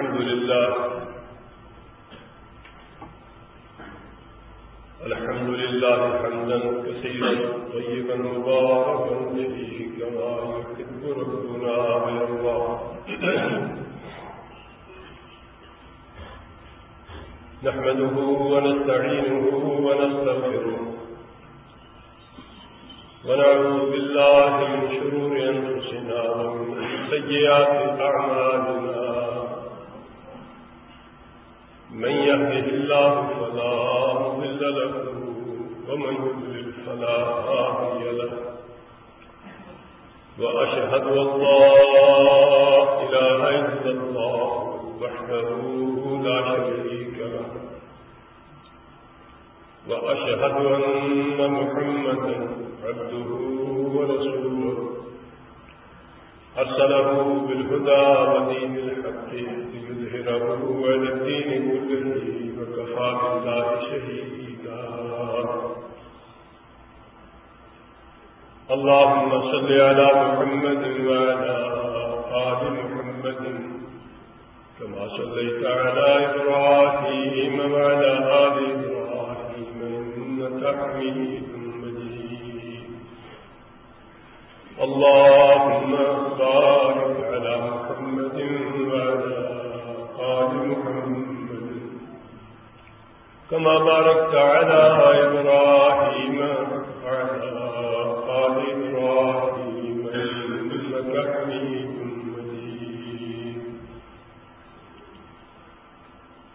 الحمد لله. الحمد لله حمدا كثيرا طيبا مباركا فيه كما يحب ربنا ويرضى. نحمده ونستعينه ونستغفره. ونعوذ بالله من شرور أنفسنا ومن سيئات أعمالنا. من يهده الله فلا مضل له، ومن يضلل فلا هادي له. وأشهد أن لا إله إلا الله وحده لا شريك له. وأشهد أن محمدا عبده ورسوله. أرسله بالهدى ودين الحق. ليظهره على الدين كله وكفى بالله شهيدا. اللهم صل على محمد وعلى آل محمد كما صليت على إبراهيم وعلى آل إبراهيم إنك حميد مجيد. اللهم كما باركت على إبراهيم وعلى آل إبراهيم إنك حميد مجيد.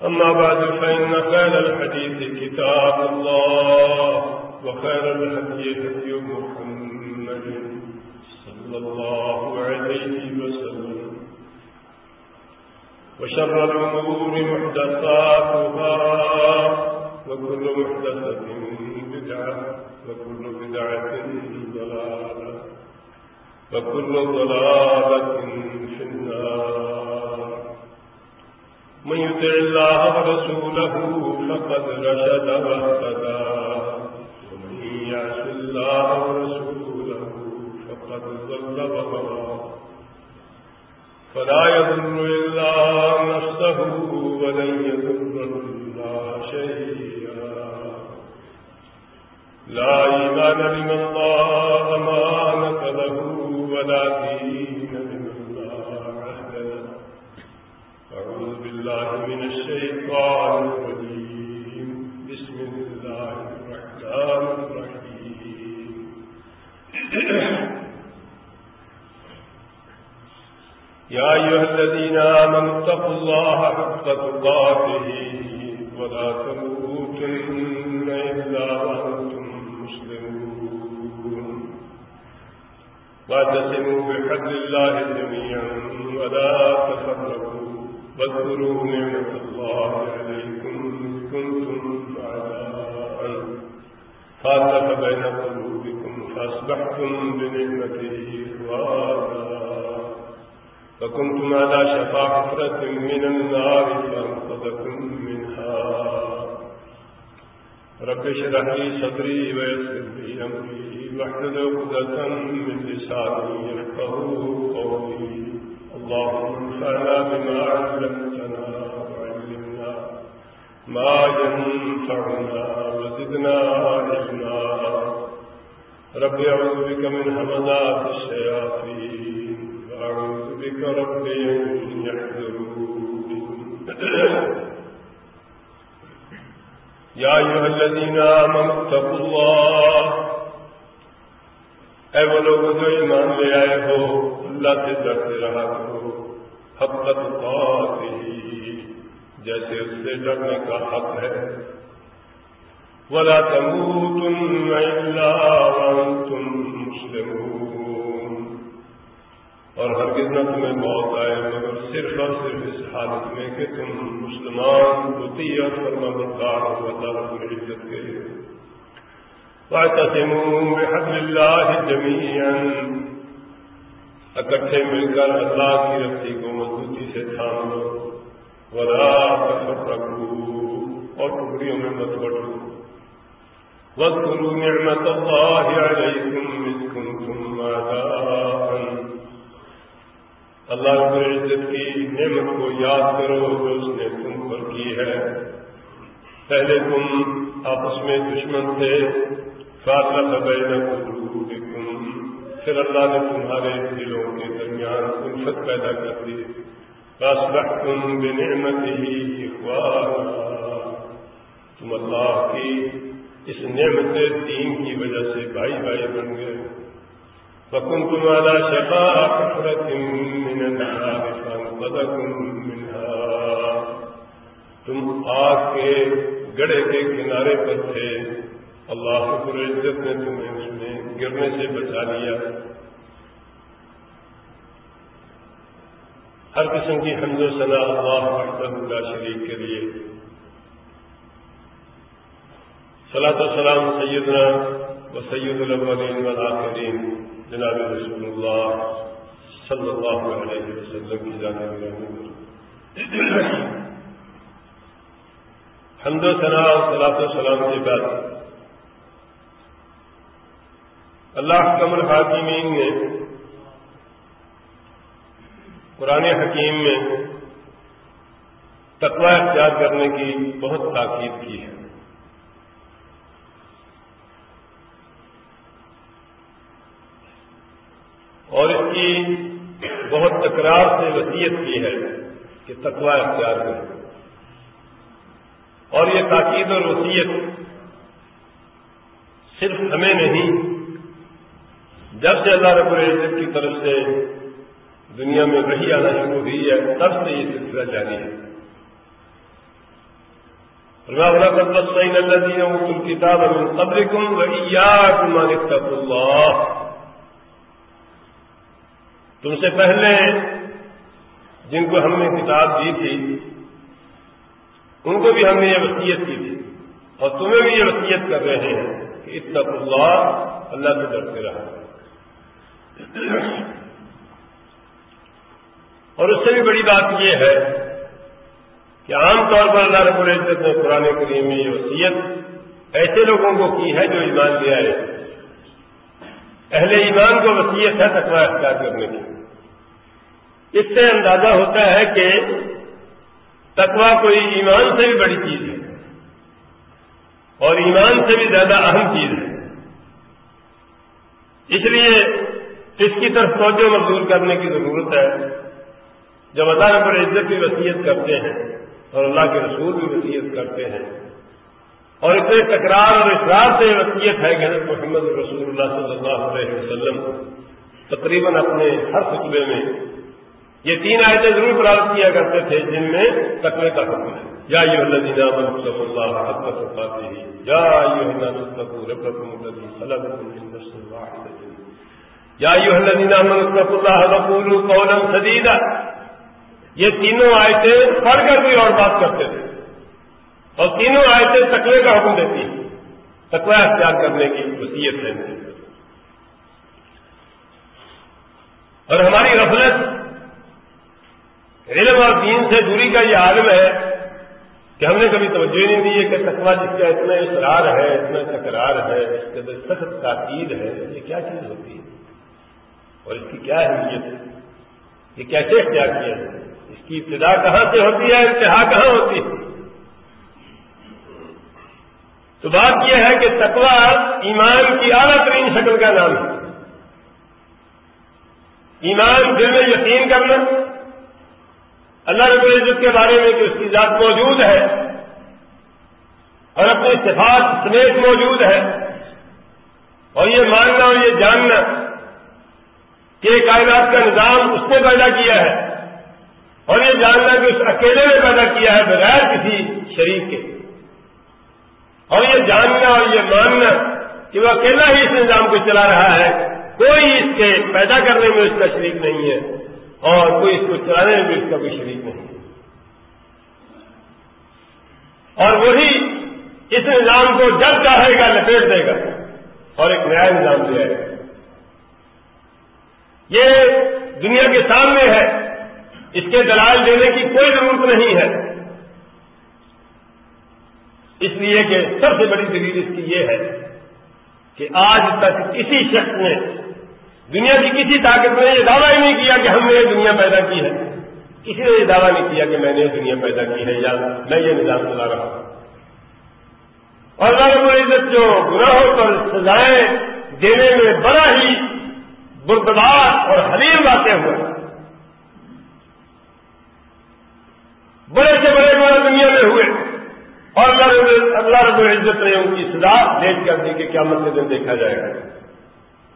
أما بعد، فإن خير الحديث كتاب الله، وخير الهدي هدي محمد صلى الله عليه وسلم. وشر الأمور محدثاتها، وكل محدثة بدعة، وكل بدعة ضلالة، وكل ضلالة في النار. من يطع الله ورسوله فقد رشد واهتدى، ومن يعص الله ورسوله فقد ضل وغوى فلا يضر إلا ولن يضر الله شيئا. لا إيمان لمن لا أمانة له ولا دين لمن لا عهد له أعوذ بالله من الشيطان الرجيم بسم الله الرحمن الرحيم يا أيها الذين آمنوا اتقوا الله حق تقاته ولا تموتن إلا وأنتم مسلمون. واعتصموا بحبل الله جميعا ولا تفرقوا. واذكروا نعمة الله عليكم كنتم أعداء. فألف بين قلوبكم فأصبحتم بنعمته إخوانا. فكنتم على من النار فانقذكم منها. رب اشرح لي صدري ويسر لي أمري. واحلل عقدة من لساني يفقهوا قولي. اللهم انفعنا بما علمتنا وعلمنا ما ينفعنا وزدنا علما. رب أعوذ بك من همزات الشياطين. وأعوذ رب أن يحذرون يا أيها الذين آمنوا اتقوا الله. اے وہ لوگ جو ایمان لے آئے ہو اللہ سے ڈرتے رہا کرو حقت ہی جیسے اس سے ڈرنے کا حق ہے. ولا تموتن الا وانتم مسلمون. اور ہرگز نہ تمہیں موت آئے، مگر صرف اور صرف اس حالت میں کہ تم مسلمان ہوتی اور فرما بردار ہو اللہ رب العزت کے واعتصموا بحبل الله جميعا۔ اکٹھے مل کر اللہ کی رسی کو مضبوطی سے تھام لو۔ ولا تفرقوا۔ اور ٹکڑیوں میں مت بٹو واذكروا نعمة الله عليكم إذ كنتم أعداء اللہ رب العزت کی نعمت کو یاد کرو جو اس نے تم پر کی ہے۔ پہلے تم آپس میں دشمن تھے۔ فاصلہ بین قلوبکم پھر اللہ نے تمہارے دلوں کے درمیان الفت پیدا کر دی۔ فاصلحتم بنعمته اخوانا تم اللہ کی اس نعمت دین کی وجہ سے بھائی بھائی بن گئے۔ فكنتم على شفاء حفرة من النار فانقذكم منها. تم آگ کے گڑے کے کنارے پر تھے. اللہ حکر عزت نے تمہیں اس میں گرنے سے بچا لیا. ہر قسم کی حمد و صلاح اللہ وحدہ شریف کے لیے. صلاح و سلام سیدنا و سید الاولین والآخرین، جناب رسول اللہ صلی اللہ علیہ وسلم کی جانب حمد و صلاح صلاح و سلام کے بعد اللہ حکم الحاکمین نے قرآن حکیم میں تقوی اختیار کرنے کی بہت تاکید کی ہے اور اس کی بہت تکرار سے وسیعت کی ہے کہ تقوا اختیار کریں۔ اور یہ تاکید اور وسیعت صرف ہمیں نہیں، جب سے اللہ رب العزت کی طرف سے دنیا میں وہی آنا شروع ہوئی ہے، تب سے یہ سلسلہ جاری ہے۔ کتاب قبر کم اللہ تم سے پہلے جن کو ہم نے کتاب دی تھی، ان کو بھی ہم نے یہ وصیت کی تھی۔ اور تمہیں بھی یہ وصیت کر رہے ہیں کہ اتنا اللہ اللہ سے ڈرتے رہا اور اس سے بھی بڑی بات یہ ہے کہ عام طور پر اللہ رب العزت نے قرآن کریم میں یہ وصیت ایسے لوگوں کو کی ہے جو ایمان لے آئے۔ اہل ایمان کو وصیت ہے تقوا اختیار کرنے کی۔ اس سے اندازہ ہوتا ہے کہ تقوا کوئی ایمان سے بھی بڑی چیز ہے اور ایمان سے بھی زیادہ اہم چیز ہے۔ اس لیے اس کی طرف توجہ مزدور کرنے کی ضرورت ہے۔ جب اللہ پر عزت کی وصیت کرتے ہیں اور اللہ کے رسول بھی وصیت کرتے ہیں اور اتنے تکرار اور اصرار سے وصیت ہے کہ محمد رسول اللہ صلی اللہ علیہ وسلم تقریباً اپنے ہر خطبے میں یہ تین آیتیں ضرور پراپت کیا کرتے تھے جن میں تقوی کا حکم ہے۔ یا یو اللہ مصطف اللہ حق صفاتی یا یو مصطف ربکم الذی خلقکم من نفس واحدۃ یا ایھا الذین آمنوا اللہ وقولوا قولا سدیدا۔ یہ تینوں آیتیں پڑھ کر کوئی اور بات کرتے تھے۔ اور تینوں آیتیں تقوی کا حکم دیتی ہیں۔ تقوی اختیار کرنے کی وصیت ہے۔ اور ہماری غفلت علم اور دین سے دوری کا یہ عالم ہے کہ ہم نے کبھی توجہ نہیں دی ہے کہ تقوا جس کا اتنا اصرار ہے، اتنا تکرار ہے، اس کے اندر سخت تاکید ہے، یہ کیا چیز ہوتی ہے؟ اور اس کی کیا اہمیت ہے؟ یہ کیسے اختیار کیا ہے؟ اس کی ابتدا کہاں سے ہوتی ہے، انتہا کہاں ہوتی ہے؟ تو بات یہ ہے کہ تقوا ایمان کی اعلیٰ ترین شکل کا نام ہے۔ ایمان دل میں یقین کرنا اللہ رب العزت کے بارے میں کہ اس کی ذات موجود ہے اور اپنی صفات سمیت موجود ہے اور یہ ماننا اور یہ جاننا کہ کائنات کا نظام اس نے پیدا کیا ہے اور یہ جاننا کہ اس اکیلے نے پیدا کیا ہے بغیر کسی شریک کے اور یہ جاننا اور یہ ماننا کہ وہ اکیلا ہی اس نظام کو چلا رہا ہے، کوئی اس کے پیدا کرنے میں اس کا شریک نہیں ہے۔ اور کوئی اس کو چلانے میں بھی اس کا کوئی شریک نہیں۔ اور وہی اس نظام کو جب چاہے گا، لپیٹ دے گا۔ اور ایک نیا نظام دے گا یہ دنیا کے سامنے ہے۔ اس کے دلال دینے کی کوئی ضرورت نہیں ہے۔ اس لیے کہ سب سے بڑی دلیل اس کی یہ ہے کہ آج تک کسی شخص نے دنیا کی کسی طاقت نے یہ دعویٰ ہی نہیں کیا کہ ہم نے یہ دنیا پیدا کی ہے۔ کسی نے یہ دعویٰ نہیں کیا کہ میں نے یہ دنیا پیدا کی ہے یا میں یہ نظام چلا رہا ہوں۔ اور اللہ رب العزت جو گناہوں پر سزائیں دینے میں بڑا ہی بردبار اور حلیم واقع ہوا۔ بڑے سے بڑے گناہ دنیا میں ہوئے۔ اور اللہ رب العزت نے ان کی سزا دیکھ کر دی کہ کیا کے دن دیکھا جائے گا۔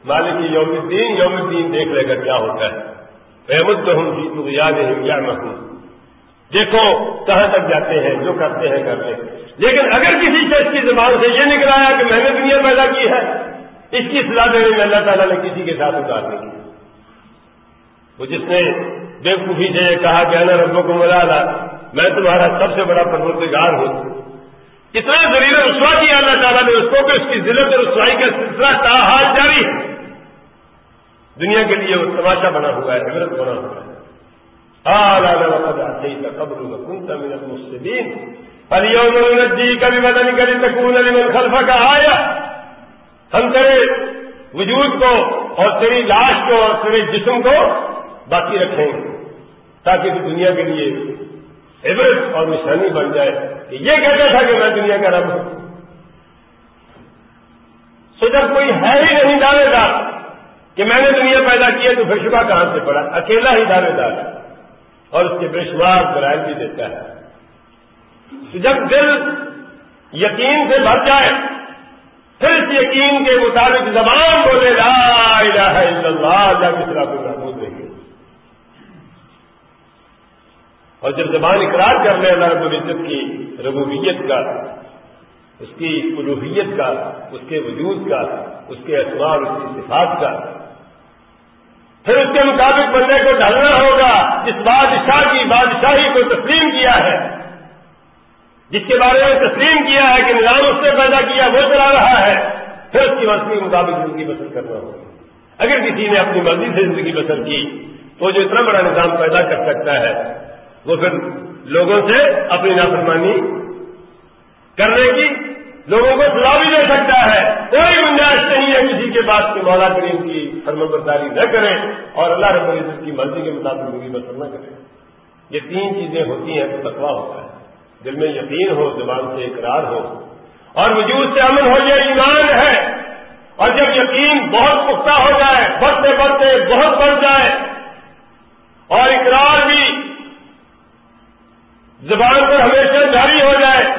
مالک یوم الدین یوم الدین دیکھ لے گا کیا ہوتا ہے۔ احمد ہوں جی تو یاد ہے یا دیکھو کہاں تک جاتے ہیں، جو کرتے ہیں، کر لیں لیکن اگر کسی شخص کی زبان سے یہ نکل آیا کہ میں نے دنیا پیدا کی ہے، اس کی سزا دینے میں اللہ تعالیٰ نے کسی کے ساتھ اتار نہیں کی وہ جس نے بےقوفی سے یہ کہا کہ انا ربوں کو ملا میں تمہارا سب سے بڑا پروردگار ہوں۔ اتنا ضرور رسوا کیا اللہ تعالیٰ نے اس کو کہ اس کی ضلع رسوائی کا سلسلہ تاحال جاری ہے۔ دنیا کے لیے وہ تماشا بنا ہوا ہے، عبرت بنا ہوا ہے۔ قبر کنتا من المسلمین اليوم ننجيك ببدنك لتكون لمن خلفك آیا ہم تیرے وجود کو اور تیری لاش کو اور تیرے جسم کو باقی رکھیں گے، تاکہ دنیا کے لیے عبرت اور نشانی بن جائے۔ کہ یہ کہتا تھا کہ میں دنیا کا رب ہوں۔ سو جب کوئی ہے ہی نہیں دعوے دار کہ میں نے دنیا پیدا کی ہے تو پھر شبہ کہاں سے پڑا؟ اکیلا ہی دعوے دار ہے اور اس کے بے شمار دلائل بھی دیتا ہے۔ جب دل یقین سے بھر جائے، پھر اس یقین کے مطابق زبان بولے، لا الہ الا اللہ یا کس کو محمود نہیں اور جب زبان اقرار کر لے اللہ رب العزت کی ربوبیت کا، اس کی الوحیت کا، اس کے وجود کا، اس کے اخبار اس کی صفات کا پھر اس کے مطابق بندے کو ڈھلنا ہوگا جس بادشاہ کی بادشاہی کو تسلیم کیا ہے۔ جس کے بارے میں تسلیم کیا ہے کہ نظام اس نے پیدا کیا، وہ چلا رہا ہے۔ پھر اس کی مرضی کے مطابق زندگی بسر کرنا ہوگا۔ اگر کسی نے اپنی مرضی سے زندگی بسر کی، تو جو اتنا بڑا نظام پیدا کر سکتا ہے، وہ پھر لوگوں سے اپنی نافرمانی کرنے کی لوگوں کو سلا بھی دے سکتا ہے۔ کوئی گنجائش نہیں ہے کسی کے بعد کہ مولا کریم کی فرم برداری نہ کریں اور اللہ رب العزت کی مرضی کے مطابق زندگی بسر نہ کریں یہ تین چیزیں ہوتی ہیں، تو تقوا ہوتا ہے۔ دل میں یقین ہو، زبان سے اقرار ہو۔ اور وجود سے امن ہو، یہ ایمان ہے۔ اور جب یقین بہت پختہ ہو جائے، بڑھتے بڑھتے بہت بڑھ جائے، اور اقرار بھی زبان پر ہمیشہ جاری ہو جائے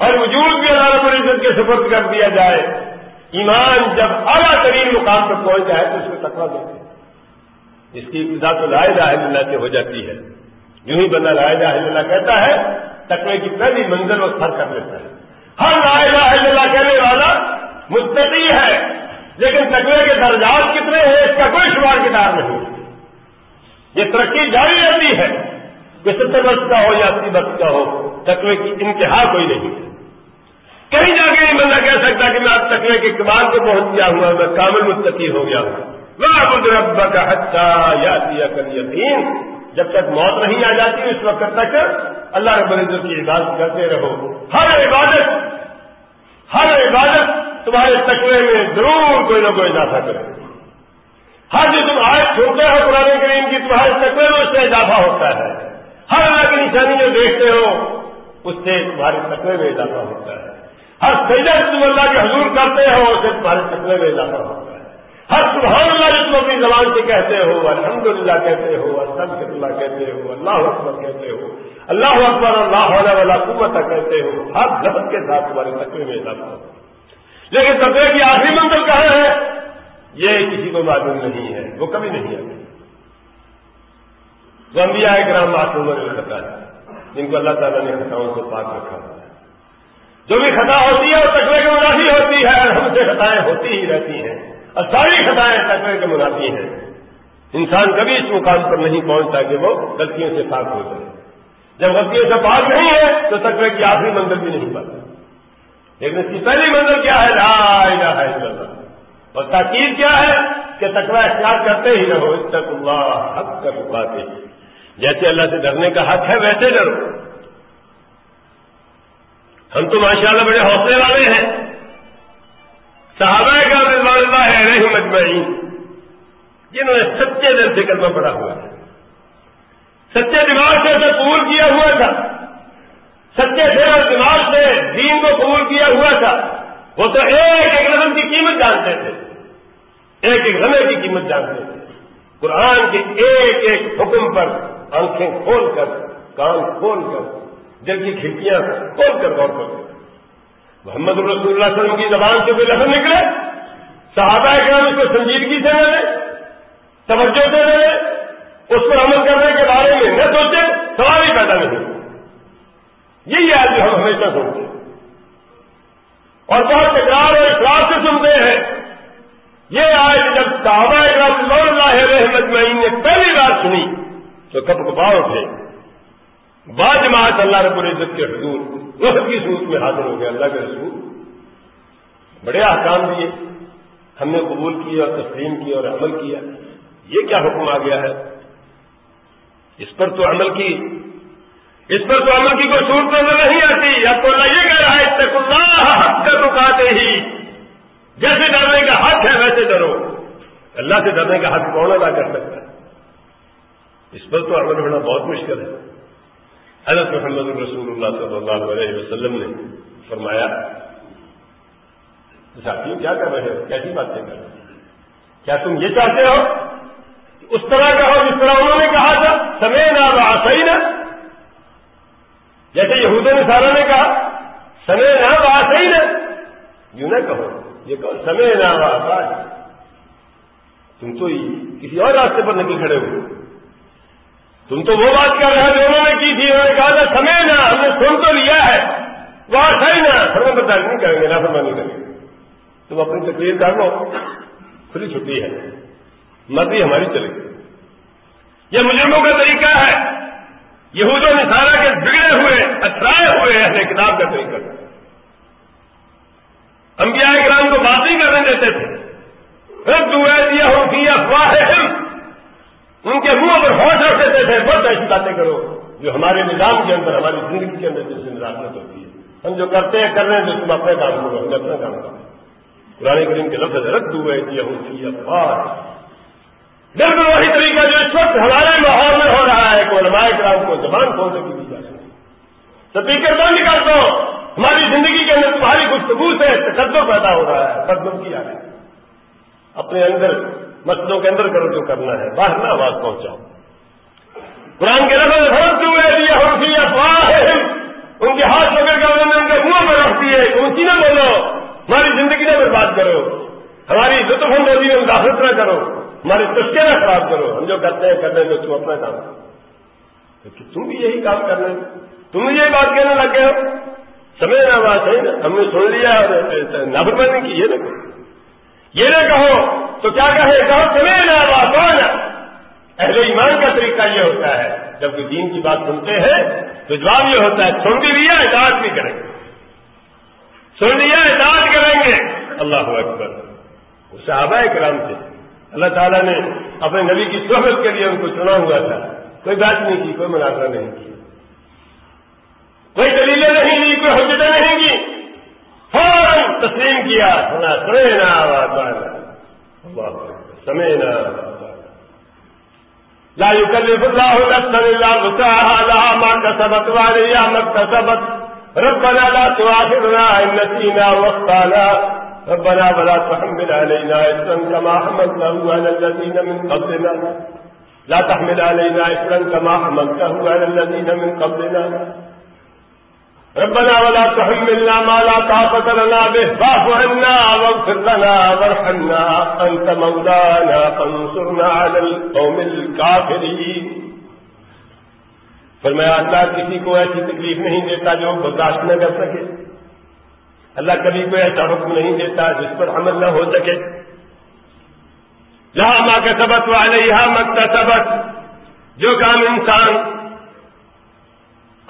اور وجود بھی اللہ رب العزت کے سفر کر دیا جائے۔ ایمان جب اعلیٰ ترین مقام پر پہنچ جائے تو اس کو تقوا دیتے اس کی ابتدا تو لا الہ الا اللہ سے ہو جاتی ہے۔ یوں ہی بندہ لا الہ الا اللہ کہتا ہے، تقوی کی پہلی منزل وہ سر کر لیتا ہے۔ ہر لا الہ الا اللہ کہنے والا مستقی ہے، لیکن تقوی کے درجات کتنے ہیں، اس کا کوئی شمار کتاب نہیں۔ یہ ترقی جاری رہتی ہے کہ ستر برس کا ہو یا اسی برس کا ہو، تقوی کی انتہا کوئی نہیں۔ ہے کہیں جا کے نہیں بندہ کہہ سکتا کہ میں اب تقوی کے کمال کو پہنچ گیا ہوں میں کامل مستقی ہو گیا ہوں۔ وہ رب کا حصہ یا کر یقین جب تک موت نہیں آ جاتی اس وقت تک اللہ رب العزت کی عبادت کرتے رہو۔ ہر عبادت ہر عبادت تمہارے تقوی میں ضرور کوئی نہ کوئی اضافہ کرے۔ ہر جو تم آج چھوٹے ہو پرانے کریم کی تمہارے تقوی میں اس سے اضافہ ہوتا ہے۔ ہر اللہ کی نشانی جو دیکھتے ہو، اس سے تمہارے تقوی میں اضافہ ہوتا ہے۔ ہر سجدہ تم اللہ کے حضور کرتے ہو اسے تمہارے سپنے میں اضافہ ہوتا ہے۔ ہر سبحان اللہ جو تم اپنی زبان سے کہتے ہو الحمد للہ کہتے ہو الحمد اللہ کہتے ہو، اللہ اکبر کہتے ہو، اللہ اکبر، اللہ علیہ والا قوت کہتے ہو، ہر لفظ کے ساتھ تمہارے تقوی میں اضافہ ہوتا ہے۔ لیکن تقوی کی آخری منزل کہاں ہے؟ یہ کسی کو معلوم نہیں ہے، وہ کبھی نہیں آتی جو انبیاء کرام معصوم نے بتایا ہے، جن کو اللہ تعالیٰ نے خطاؤں سے پاک رکھا جو بھی خطا ہوتی ہے وہ تقوی کے منافی ہوتی ہے، اور ہم سے خطائیں ہوتی ہی رہتی ہیں۔ اور ساری خطائیں تقوی کے منافی ہیں۔ انسان کبھی اس مقام پر نہیں پہنچتا کہ وہ غلطیوں سے پاک ہو جائے۔ جب غلطیوں سے پاک نہیں ہے، تو تقوی کی آخری منزل بھی نہیں پاتا۔ لیکن اس کی پہلی منزل کیا ہے؟ لا الہ الا اللہ۔ اور تاکید کیا ہے؟ کہ تقوی اختیار کرتے ہی رہو۔ اس تک اللہ حق کر پاتے جیسے اللہ سے ڈرنے کا حق ہے، ویسے ڈرو۔ ہم تو ماشاء اللہ بڑے حوصلے والے ہیں۔ صحابہ کا اللہ ہے نہیں مجمعین جنہوں نے سچے دل سے کلمہ پڑا ہوا تھا۔ سچے دماغ سے اسے قبول کیا ہوا تھا۔ سچے سے اور دماغ سے دین کو قبول کیا ہوا تھا۔ وہ تو ایک ایک رقم کی قیمت جانتے تھے۔ ایک ایک رمے کی قیمت جانتے تھے۔ قرآن کے ایک ایک حکم پر آنکھیں کھول کر، کان کھول کر دل کی کھڑکیاں کھول کر غور کرتے محمد رسول اللہ علیہ وسلم کی زبان سے کوئی لفظ نکلے؟ صحابہ کرام اس کو سنجیدگی سے لے توجہ سے لے اس پر عمل کرنے کے بارے میں نہ سوچے، سوال ہی پیدا نہیں۔ یہی ہے جو ہم ہمیشہ سوچتے اور بہت تکرار اور اخلاق سے سنتے ہیں۔ یہ آج جب صحابہ کرام اللہ رحمت معین نے پہلی بار سنی، تو کب کپاؤ اٹھے۔ بعض جماعت اللہ رب العزت کے حضور، وقت کی صورت میں حاضر ہو گیا اللہ کے رسول۔ بڑے احکام دیے، ہم نے قبول کیا اور تسلیم کیا اور عمل کیا۔ یہ کیا حکم آ گیا ہے؟ اس پر تو عمل کی، اس پر تو عمل کی کوئی صورت نظر نہیں آتی۔ اب تو اللہ یہ کہہ رہا ہے تک اللہ حق کا رکاتے ہی۔ جیسے ڈرنے کا حق ہے، ویسے ڈرو۔ اللہ سے ڈرنے کا حق کون ادا کر سکتا ہے؟ اس پر تو عمل ہونا بہت مشکل ہے۔ حضرت محمد الرسول اللہ صلی اللہ علیہ وسلم نے فرمایا ساتھیوں کیا کر رہے ہو؟ کیسی باتیں کر رہے ہیں کیا تم یہ چاہتے ہو اس طرح کا ہو جس طرح انہوں نے کہا تھا؟ سمے نہ صحیح نہ جیسے یہود نے نے کہا سمے نہ صحیح نہ یوں نہ کہو، یہ کہو سمے نہ تم تو کسی اور راستے پر نکل کھڑے ہو تم تو وہ بات کر رہے جو نے کی تھی، انہوں نے کہا تھا، سمے نا ہم نے سن تو لیا ہے وہ صحیح نا فرما برداشت نہیں کریں گے نا فرما نہیں کریں گے۔ تم اپنی تقریر کر لو، کھلی چھٹی ہے۔ مرضی ہماری چلے گی۔ یہ مجرموں کا طریقہ ہے۔ یہ و نثارا کے بگڑے ہوئے، اترائے ہوئے ایسے کتاب کا طریقہ۔ انبیاء کرام کو بات نہیں کرنے دیتے تھے۔ رد دیا ہو افواہ ان کے منہ پر ہوش رکھ دیتے تھے، بہت ایسی باتیں کرو۔ جو ہمارے نظام کے اندر، ہماری زندگی کے اندر جس سے مداخلت ہوتی ہے۔ ہم جو کرتے ہیں، کر رہے ہیں تو تم اپنے کام کرو، ہم اپنا کام کرو پرانے کریم کے لفظ رد ہوئے یہ ہوتی افواہ بالکل وہی طریقہ جو اس وقت ہمارے ماحول میں ہو رہا ہے کہ علماء کرام کو زبان کھول سے کی جا سکتی سپیکر بند کر دو۔ ہماری زندگی کے اندر تمہاری گفتگو سے تقدم پیدا ہو رہا ہے قدم کیا ہے۔ اپنے اندر مسجدوں کے اندر کرو جو کرنا ہے، باہر نہ آواز پہنچاؤ۔ قرآن کے رفظ فرق ہوئے دیا ہوتی افواہ ہے ان کے ہاتھ پکڑ کر انہوں نے ان کے منہ میں رکھتی ہے اونچی نہ بولو۔ ہماری زندگی نہ برباد کرو۔ ہماری لطف اندوزی میں مداخلت نہ کرو۔ ہماری تشکے نہ خراب کرو۔ ہم جو کرتے ہیں کرنے تو تم اپنا کام۔ کرو تم بھی یہی کام کر رہے تم بھی یہی بات کہنے لگ گئے ہو۔ سمے نہ بات ہے نا۔ ہم نے سن لیا اور نافرمانی کی۔ یہ نہ یہ نہ کہو تو کیا کہے کہو تمہیں نہ اہل ایمان کا طریقہ یہ ہوتا ہے جب کوئی دین کی بات سنتے ہیں تو جواب یہ ہوتا ہے، سن بھی لیا، اعتراض بھی کریں گے۔ سن لیا، اعتراض کریں گے۔ اللہ اکبر۔ وہ صحابہ کرام تھے۔ اللہ تعالیٰ نے اپنے نبی کی صحبت کے لیے ان کو چنا ہوا تھا۔ کوئی بات نہیں کی، کوئی مناظرہ نہیں کی کوئی دلیلیں نہیں دی کوئی حجتیں نہیں کی۔ فوراً تسلیم کیا۔ سنا، سنے نا سمعنا۔ لا يكلف الله نفسا الا وسعها، لها ما كسبت وعليها ما اكتسبت۔ ربنا لا تؤاخذنا ان نسينا واخطانا ربنا ولا تحمل علينا اثما كما حملته على الذين من قبلنا۔ لا تحمل علينا اثما كما حملته على الذين من قبلنا۔ ربنا ولا تحملنا ما لا طاقة لنا به. فاعف عنا واغفر لنا وارحمنا. أنت مولانا فانصرنا على القوم الكافرين. فرمایا، اللہ کسی کو ایسی تکلیف نہیں دیتا جو برداشت نہ کر سکے. اللہ کبھی کوئی ایسا حکم نہیں دیتا جس پر عمل نہ ہو سکے. جہاں ماں کا سبق والے یہاں مکتا سبق جو کام انسان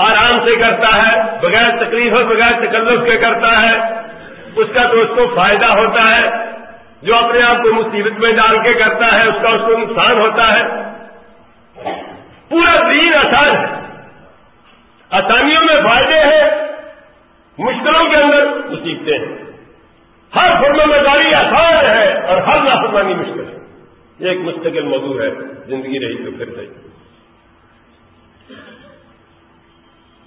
آرام سے کرتا ہے، بغیر تکلیف اور بغیر تکلف کے کرتا ہے۔ اس کا تو اس کو فائدہ ہوتا ہے۔ جو اپنے آپ کو مصیبت میں ڈال کے کرتا ہے، اس کا اس کو نقصان ہوتا ہے۔ پورا دین آسان ہے۔ آسانیوں میں فائدے ہیں، مشکلوں کے اندر مصیبتیں ہیں۔ ہر فرما میں آسان ہے اور ہر نافرمانی مشکل ہے۔ یہ ایک مستقل موضوع ہے، زندگی رہی تو پھر صحیح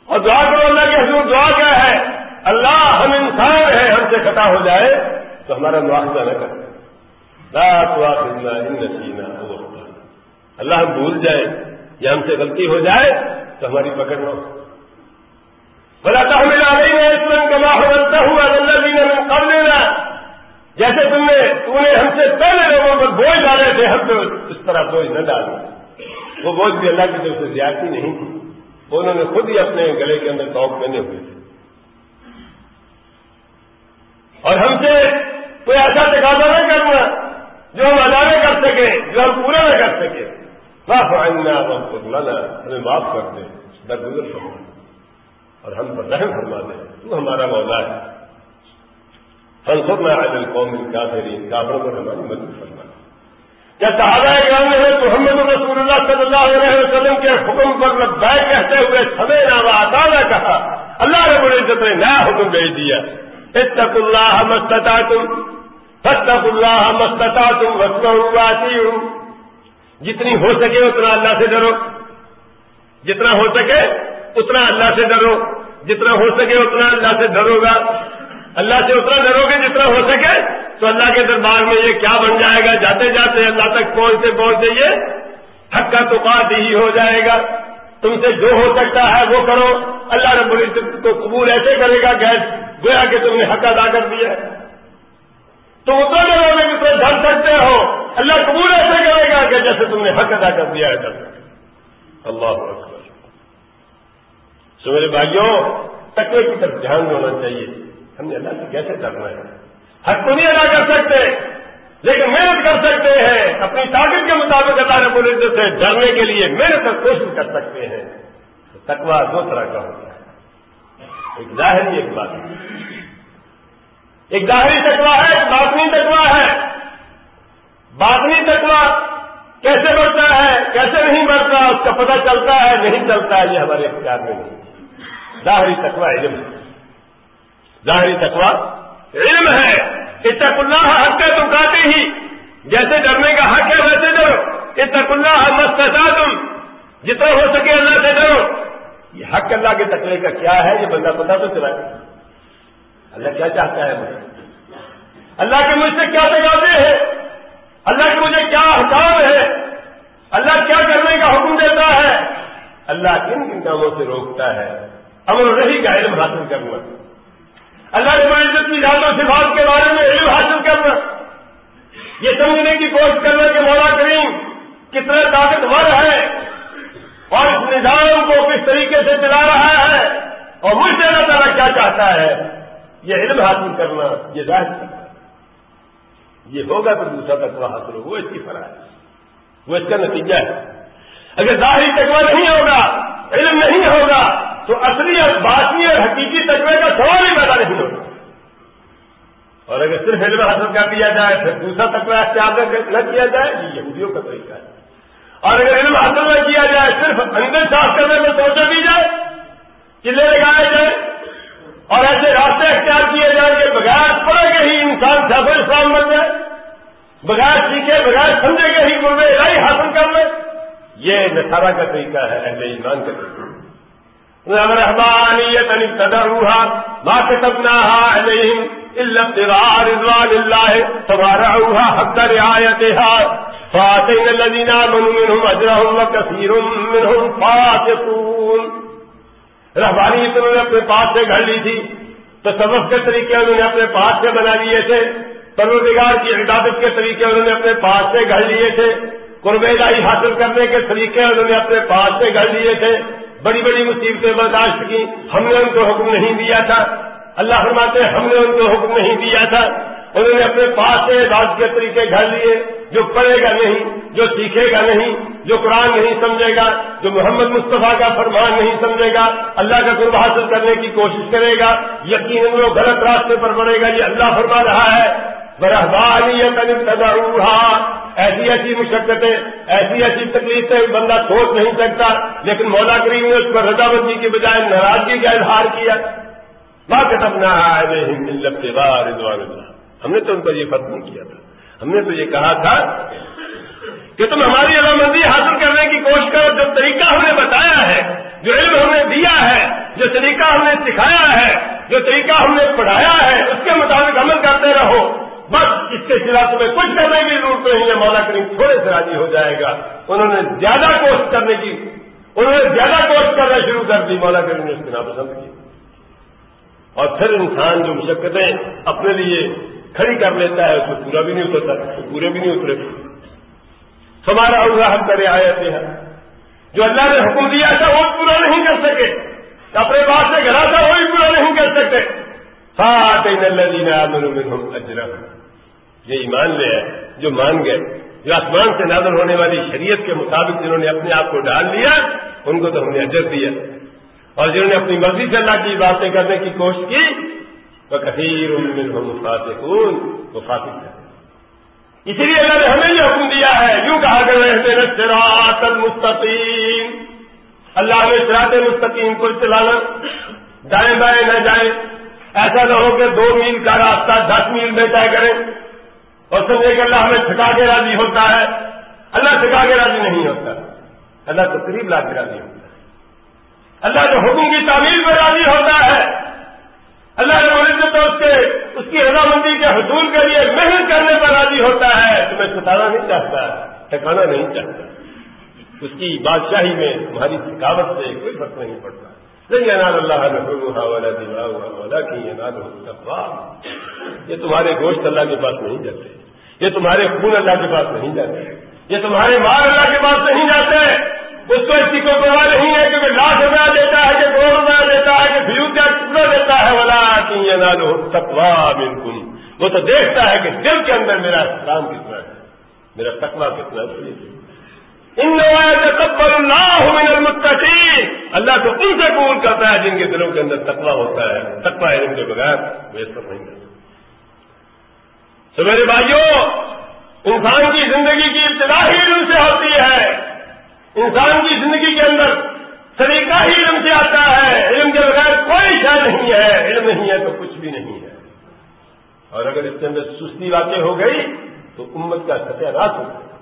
اور دعا کرو اللہ کی حضور دعا کیا ہے؟ اللہ ہم انسان ہیں، ہم سے خطا ہو جائے تو ہمارا معاوضہ نہ کرے نسینا اللہ ہم بھول جائیں یا ہم سے غلطی ہو جائے تو ہماری پکڑ نہ ہو۔ بلا تو ہمیں اسلم کا ماحول بنتا ہوا اللہ جی نے کر لینا جیسے تم نے تم نے ہم سے پہلے لوگوں پر بوجھ ڈالے تھے، ہم تو اس طرح بوجھ نہ ڈالیں وہ بوجھ بھی اللہ کی طرف سے زیادتی نہیں تھی۔ انہوں نے خود ہی اپنے گلے کے اندر ٹاپ پہنے ہوئے تھے۔ اور ہم سے کوئی ایسا تقاضا نہ کرنا جو ہم ادا نہ کر سکے جو ہم پورا نہ کر سکے معاف آئندہ ہمیں معاف کر دیں درگزر فرما اور ہم پر رحم فرما دیں تو ہمارا مولا ہے۔ ہم سب میں آج قوم کافرین کافروں پر ہماری مدد فرما کیا صحابہ گرام نے محمد رسول اللہ صلی اللہ علیہ وسلم کے حکم پر لبیک کہتے ہوئے سمے نہ آتا کہا، اللہ رب العزت نے نیا حکم بھیج دیا۔ اتق اللہ مستتا تم فتق اللہ مستتا تم وسما ہوں جتنی ہو سکے اتنا اللہ سے ڈرو۔ جتنا ہو سکے اتنا اللہ سے ڈرو۔ جتنا ہو سکے اتنا اللہ سے ڈرو گا اللہ سے اتنا ڈرو گے جتنا ہو سکے، تو اللہ کے دربار میں یہ کیا بن جائے گا؟ جاتے جاتے اللہ تک پہنچتے پہنچتے یہ حق کا تو ہی ہو جائے گا۔ تم سے جو ہو سکتا ہے وہ کرو۔ اللہ رب العزت کو قبول ایسے کرے گا گیس گویا کہ تم نے حق ادا کر دیا تم اتنا ڈرو گے جتنے ڈر سکتے ہو۔ اللہ قبول ایسے کرے گا کہ جیسے تم نے حق ادا کر دیا ہے۔ ڈر اللہ اکبر۔ سو میرے بھائیوں، تقوی کی طرف دھیان ہونا چاہیے۔ ہم نے اللہ سے کیسے ڈرنا ہے۔ حق تو نہیں ادا کر سکتے لیکن محنت کر سکتے ہیں۔ اپنی طاقت کے مطابق اللہ رب العزت سے ڈرنے کے لیے محنت اور کوشش کر سکتے ہیں۔ تکوا دو طرح کا ہوتا ہے۔ ایک ظاہری، ایک بات ایک ظاہری تکوا ہے، ایک باطنی تکوا ہے۔ باطنی تکوا کیسے بڑھتا ہے، کیسے نہیں بڑھتا، اس کا پتہ چلتا ہے، نہیں چلتا ہے یہ ہمارے اختیار میں نہیں۔ ظاہری تکوا علم ظاہری تکوا علم ہے۔ اتق اللہ حق ہے تم کہتے ہی۔ جیسے ڈرنے کا حق ہے ویسے ڈرو۔ اتق اللہ مستتا تم جتنا ہو سکے اللہ سے ڈرو۔ یہ حق اللہ کے تقریر کا کیا ہے؟ یہ بندہ پتا تو چلا اللہ کیا چاہتا ہے مجھے؟ اللہ کے مجھ سے کیا تقاضے ہیں؟ اللہ کے مجھے کیا حکام ہے اللہ کیا کرنے کا حکم دیتا ہے؟ اللہ کن کن کاموں سے روکتا ہے؟ امر رہی کا علم حاصل کرنا۔ اللہ رب العزت کی ذات و صفات کے بارے میں علم حاصل کرنا، یہ سمجھنے کی کوشش کرنا کہ مولا کریم کتنا طاقتور ہے اور اس نظام کو کس طریقے سے چلا رہا ہے اور مجھ سے اللہ تعالیٰ کیا چاہتا ہے، یہ علم حاصل کرنا، یہ ظاہر کرنا یہ ہوگا تو دوسرا تقوی حاصل ہو وہ اس کی فرا ہے۔ وہ اس کا نتیجہ ہے۔ اگر ظاہری تقوی نہیں ہوگا، علم نہیں ہوگا تو اصلی اور باطنی اور حقیقی تجربے کا سوال ہی پیدا نہیں ہوتا۔ اور اگر صرف علم حاصل کر دیا جائے، پھر دوسرا تقوی اختیار نہ کیا جائے، یہ یہودیوں کا طریقہ ہے۔ اور اگر علم حاصل نہ کیا جائے، صرف اندر صاف کرنے میں سوچا دی جائے، چلے لگائے جائے، اور ایسے راستے اختیار کیے جائیں کہ بغیر پڑھے کے ہی انسان سفر اسلام بن جائے، بغیر سیکھے، بغیر سمجھے کے ہی گربے رائی حاصل کر لے۔ یہ نسارا کا طریقہ ہے، اہل ایمان کا طریقہ۔ رحمانیت ابتدعوها ما كتبناها عليهم إلا ابتغاء رضوان الله فبارعوها حق رعايتها. فاتينا الذين آمنوا منهم أجرهم وكثير منهم فاتقون رحمانیت انہوں نے اپنے پاس سے گھڑ لی تھی. تو سبق کے طریقے انہوں نے اپنے پاس سے بنا لیے تھے. پروردگار کی عبادت کے طریقے انہوں نے اپنے پاس سے گھڑ لیے تھے. قربیدائی حاصل کرنے کے طریقے انہوں نے اپنے پاس سے گھڑ لیے تھے. بڑی بڑی مصیبتیں برداشت کی، ہم نے ان کو حکم نہیں دیا تھا۔ اللہ فرماتے ہم نے ان کو حکم نہیں دیا تھا۔ انہوں نے اپنے پاس سے راج کے طریقے گھر لیے، جو پڑھے گا نہیں، جو سیکھے گا نہیں، جو قرآن نہیں سمجھے گا، جو محمد مصطفیٰ کا فرمان نہیں سمجھے گا۔ اللہ کا قرب حاصل کرنے کی کوشش کرے گا۔ یقیناً وہ غلط راستے پر پڑے گا۔ یہ اللہ فرما رہا ہے۔ برہبانیت ایسی ایسی مشقتیں، ایسی ایسی تکلیفیں بندہ سوچ نہیں سکتا، لیکن مولا کریم نے اس پر رضامندی کے بجائے ناراضگی کا اظہار کیا. نہ ہم نے تو ان پر یہ فرق نہیں کیا تھا. ہم نے تو یہ کہا تھا کہ تم ہماری علامندی حاصل کرنے کی کوشش کرو، جو طریقہ ہم نے بتایا ہے، جو علم ہم نے دیا ہے، جو طریقہ ہم نے سکھایا ہے، جو طریقہ ہم نے پڑھایا ہے، اس کے مطابق عمل کرتے رہو۔ بس اس کے سوا تمہیں کچھ کرنے کی ضرورت نہیں ہے، مولا کریم تھوڑے سے راضی ہو جائے گا۔ انہوں نے زیادہ کوشش کرنے کی، انہوں نے زیادہ کوشش کرنا شروع کر دی، مولا کریم نے اس کی ناپسند کی۔ اور پھر انسان جو مشقتیں اپنے لیے کھڑی کر لیتا ہے، اس کو پورا بھی نہیں اترتا، پورے بھی نہیں اترے۔ ہمارا اللہ ہم کرے آئے ہیں جو اللہ نے حکم دیا تھا، وہ پورا نہیں کر سکے۔ اپنے پاس سے گھر تھا وہ بھی پورا نہیں کر سکتے اجرا یہ ایمان لے آئے، جو مان گئے، جو آسمان سے نازل ہونے والی شریعت کے مطابق جنہوں نے اپنے آپ کو ڈال لیا، ان کو تو ہم نے اجر دیا۔ اور جنہوں نے اپنی مرضی سے اللہ کی باتیں کرنے کی کوشش کی وہ کثیر ہم فاتح وہ فاتح ہے اسی لیے اللہ نے ہمیں یہ حکم دیا ہے، یوں کہا کہ رہتے سراط المستقیم۔ اللہ نے سراط مستقیم کو چلانا، دائیں بائیں نہ جائیں۔ ایسا نہ ہو کہ دو میل کا راستہ دس میل میں طے کریں اور سمجھے کہ اللہ ہمیں تھکا کے راضی ہوتا ہے۔ اللہ تھکا کے راضی نہیں ہوتا۔ اللہ تو قریب لا کے راضی ہوتا ہے۔ اللہ جو حکم کی تعمیر میں راضی ہوتا ہے۔ اللہ نے تو اس کے اس کی رضامندی کے حصول کے لیے محنت کرنے پر راضی ہوتا ہے۔ تمہیں ستانا نہیں چاہتا، ٹھکانا نہیں چاہتا۔ اس کی بادشاہی میں تمہاری تھکاوٹ سے کوئی فرق نہیں پڑتا۔ نہیں انال اللہ والا والا کی انال یہ تمہارے گوشت اللہ کے پاس نہیں جاتے۔ یہ تمہارے خون اللہ کے پاس نہیں جاتے۔ یہ تمہارے مال اللہ کے پاس نہیں جاتے۔ اس کو اس کی کوئی پرواہ نہیں ہے، کیونکہ لاکھ روپیہ دیتا ہے، کہ کروڑ روپیہ دیتا ہے، کہ بھیو کا ٹکڑا دیتا ہے۔ والا کہ یہ نہ تکوا بالکل وہ تو دیکھتا ہے کہ دل کے اندر میرا احترام کتنا ہے، میرا تکوا کتنا ہے۔ ان تبر اللہ من المتقین۔ اللہ تو ان سے قبول کرتا ہے جن کے دلوں کے اندر تکوا ہوتا ہے؟ تکوا علم کے بغیر وہ سب نہیں کرتا سو میرے بھائیوں انسان کی زندگی کی ابتدا ہی علم سے ہوتی ہے۔ انسان کی زندگی کے اندر طریقہ ہی علم سے آتا ہے۔ علم کے بغیر کوئی شے نہیں ہے۔ علم نہیں ہے تو کچھ بھی نہیں ہے۔ اور اگر اس کے اندر سستی واقع ہو گئی تو امت کا ستیہ راس ہو گیا۔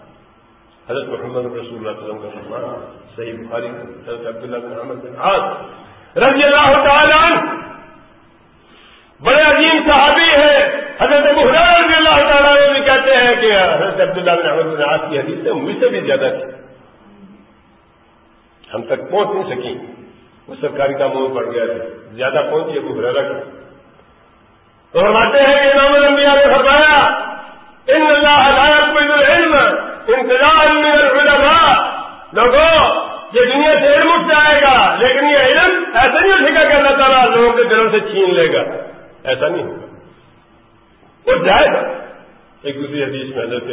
حضرت محمد رسول اللہ علیہ وسلم کا فرمان صحیح بخاری، حضرت عبداللہ بن احمد بن آج رضی اللہ تعالیٰ بڑے عظیم صحابی ہیں۔ حضرت رضی اللہ تعالیٰ بھی کہتے ہیں کہ حضرت عبداللہ بن احمد بن آج کی حدیث سے مجھ سے بھی زیادہ تھی۔ ہم تک پہنچ نہیں سکی وہ سرکاری کاموں میں پڑ گیا تھا۔ زیادہ پہنچی ابو ہرا کی۔ تو فرماتے ہیں کہ امام الانبیاء نے فرمایا، ان اللہ عدالت کو انتظار العلماء. لوگوں، یہ دنیا سے علم اٹھ جائے گا، لیکن یہ علم ایسا نہیں اٹھے گا کہ اللہ تعالیٰ لوگوں کے دلوں سے چھین لے گا۔ ایسا نہیں ہوگا۔ وہ جائے گا ایک دوسری حدیث میں حضرت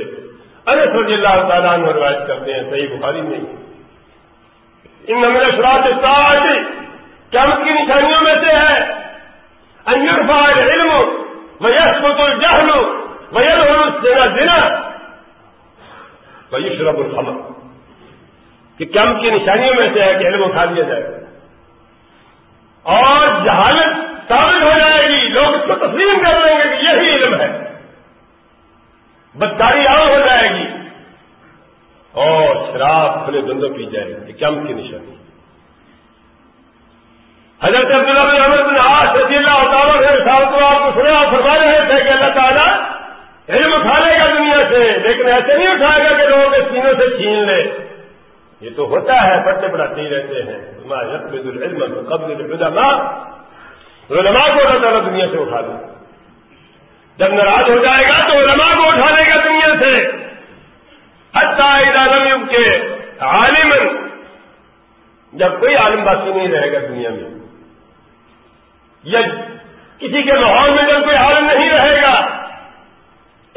ارے رضی اللہ تعالیٰ عنہ روایت کرتے ہیں، صحیح بخاری میں۔ ان میرے شراط استاد قیامت کی نشانیوں میں سے ہے۔ انفا علم ویس کو تو جہل ویل دینا دینا وہی شرب الخمر۔ کہ قیامت کی نشانیوں میں سے ہے کہ علم اٹھا لیا جائے۔ اور جہالت ثابت ہو جائے گی، لوگ اس کو تسلیم کر لیں گے کہ یہی علم ہے۔ بدکاری عام ہو جائے گی۔ اور شراب کھلے دندوں پی جائے گی، کیا کی نشانی حضرت عبداللہ بن احمد بن آج رضی اللہ تعالیٰ سے کو آپ کو سنے آپ فرما رہے تھے کہ اللہ تعالیٰ علم اٹھا لے گا دنیا سے، لیکن ایسے نہیں اٹھائے گا کہ لوگوں کے سینوں سے چھین لے یہ تو ہوتا ہے، پڑھتے پڑھاتے ہی رہتے ہیں۔ العلم قبل علماء کو اللہ تعالیٰ دنیا سے اٹھا لے جب ناراض ہو جائے گا تو علماء کو اٹھا لے گا دنیا سے۔ عالم کے عالم جب کوئی عالم باسی نہیں رہے گا دنیا میں۔ یا کسی کے ماحول میں جب کوئی عالم نہیں رہے گا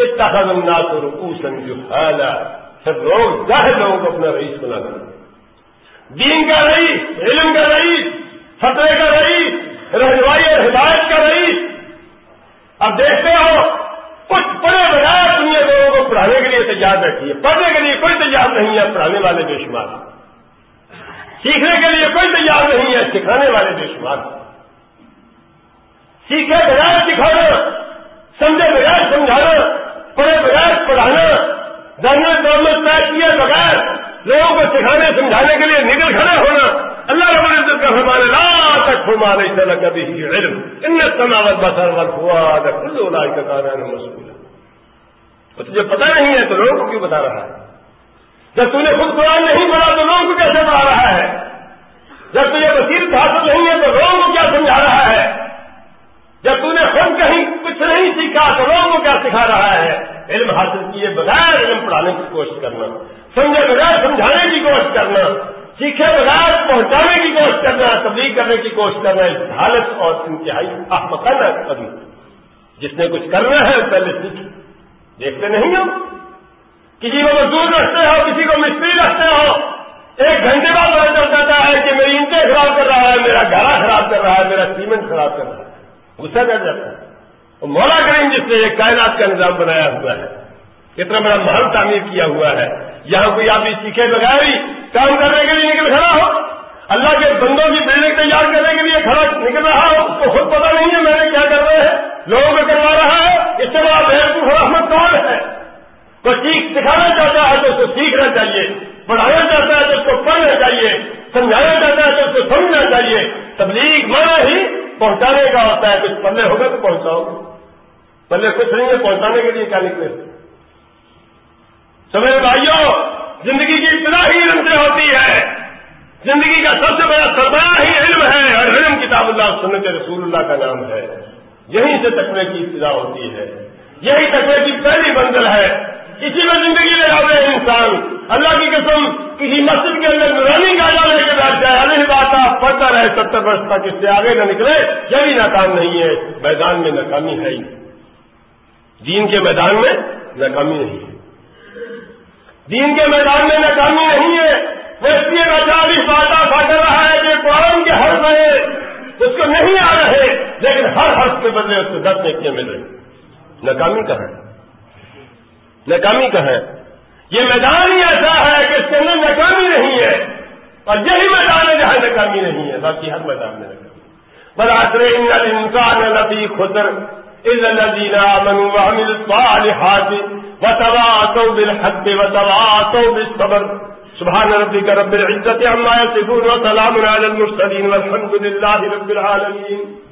اتخذ الناس رؤوسا جهالا۔ سب لوگ ظاہر لوگوں کو اپنا رئیس بنا کر دین کا رئیس، علم کا رئیس فتح کا رئیس، رہنمائی اور ہدایت کا رئیس۔ اب دیکھتے ہو، کچھ بڑے بغیر دنیا لوگوں کو پڑھانے کے لیے تیار بیٹھی ہے پڑھنے کے لیے کوئی تیار نہیں ہے پڑھانے والے بے شمار۔ سیکھنے کے لیے کوئی تیار نہیں ہے سکھانے والے بے شمار۔ سیکھے بغیر سکھانا، سمجھے بغیر سمجھانا۔ پڑھے بغیر پڑھانا دھرنے دونوں طے کیے بغیر لوگوں کو سکھانے، سمجھانے کے لیے نکل کھڑے ہونا۔ اللہ رب العزت کا فرمان لا تک ہمارے چلا کبھی علم۔ ان سماوت بسر وقت ہوا کل لائی کا کارن مسئول ہے تجھے پتا نہیں ہے تو لوگوں کو کیوں بتا رہا ہے؟ جب تھی نے خود قرآن نہیں پڑھا تو لوگوں کو کیسے پڑھا رہا ہے؟ جب تجھے وسیل حاصل نہیں ہے تو لوگوں کو کیا سمجھا رہا ہے؟ جب تھی نے خود کہیں کچھ نہیں سیکھا تو لوگوں کو کیا سکھا رہا ہے؟ علم حاصل کیے بغیر علم پڑھانے کی کوشش کرنا سمجھے بغیر سمجھانے کی کوشش کرنا، سیکھے بغیر پہنچانے کی کوشش کرنا، تبلیغ کرنے کی کوشش کرنا، اس حالت اور انتہائی احمقن ہے جس نے کچھ کرنا ہے پہلے سیکھ۔ دیکھتے نہیں ہو؟ کسی کو مزدور رکھتے ہو، کسی کو مستری رکھتے ہو، ایک گھنٹے بعد پتا چل جاتا ہے کہ میری اینٹیں خراب کر رہا ہے، میرا گلا خراب کر رہا ہے، میرا سیمنٹ خراب کر رہا ہے۔ غصہ کر جاتا ہے۔ اور مولا کریم جس نے ایک کائنات کا نظام بنایا ہوا ہے اتنا بڑا محل تعمیر کیا ہوا ہے۔ یہاں کوئی آپ سیکھے بغیر ہی کام کرنے کے لیے نکل کھڑا ہو، اللہ کے بندوں کی بلڈنگ تیار کرنے کے لیے کھڑا نکل رہا ہو، اس کو خود پتا نہیں ہے میں نے کیا کر رہے ہیں لوگوں کو کروا رہا ہے، اس سے بڑا بہتر رحمت کون ہے؟ کوئی سیکھ سکھانا چاہتا ہے تو اس کو سیکھنا چاہیے پڑھانا چاہتا ہے تو اس کو پڑھنا چاہیے۔ سمجھانا چاہتا ہے تو اس کو سمجھنا چاہیے۔ تبلیغ مانا ہی پہنچانے کا ہوتا ہے۔ کچھ پلے ہوگا تو پہنچاؤ۔ پلے کچھ نہیں ہے پہنچانے کے لیے کیا نکلے سمے بھائیوں زندگی کی ابتدا ہی علم سے ہوتی ہے زندگی کا سب سے بڑا سربراہ ہی علم ہے۔ اور علم کتاب اللہ، سنت رسول اللہ کا نام ہے۔ یہیں سے تقوی کی ابتدا ہوتی ہے۔ یہی تقوی کی پہلی منزل ہے۔ اسی میں زندگی لے جاتے ہیں انسان۔ اللہ کی قسم، کسی مسجد کے اندر نورانی کا لے کے بیٹھ جائے، علی بات آپ پڑھتا رہے، ستر برس تک اس سے آگے نہ نکلے یہ بھی ناکام نہیں ہے، میدان میں ناکامی ہے ہی۔ دین کے میدان میں ناکامی نہیں ہے۔ دین کے میدان میں ناکامی نہیں ہے۔ وہ اس لیے چالیس باتا سا کر رہا ہے کہ قرآن کے حرف میں اس کو نہیں آ رہے، لیکن ہر حرف کے بدلے اس کو دس نیکیاں مل رہی۔ ناکامی کہاں ہے؟ ناکامی کہاں ہے۔ یہ میدان ہی ایسا ہے کہ اس کے اندر ناکامی نہیں ہے۔ اور یہی میدان ہے جہاں ناکامی نہیں ہے، باقی ہر میدان میں ناکامی۔ بس انسان نبی خدر الذين آمنوا وعملوا الصالحات وتواصوا بالحق وتواصوا بالصبر۔ سبحان ربك رب العزة عما يصفون وسلام على المرسلين والحمد لله رب العالمين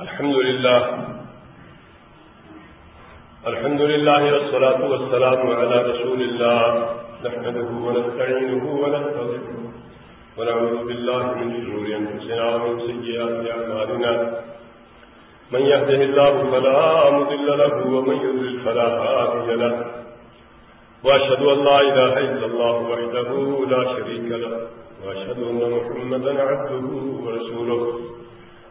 الحمد لله الحمد لله والصلاة والسلام على رسول الله نحمده ونستعينه ونستغفره ونعوذ بالله من شرور أنفسنا ومن سيئات أعمالنا من يهده الله فلا مضل له، ومن يضلل فلا هادي له. وأشهد أن لا إله إلا الله وحده لا شريك له، وأشهد أن محمدا عبده ورسوله.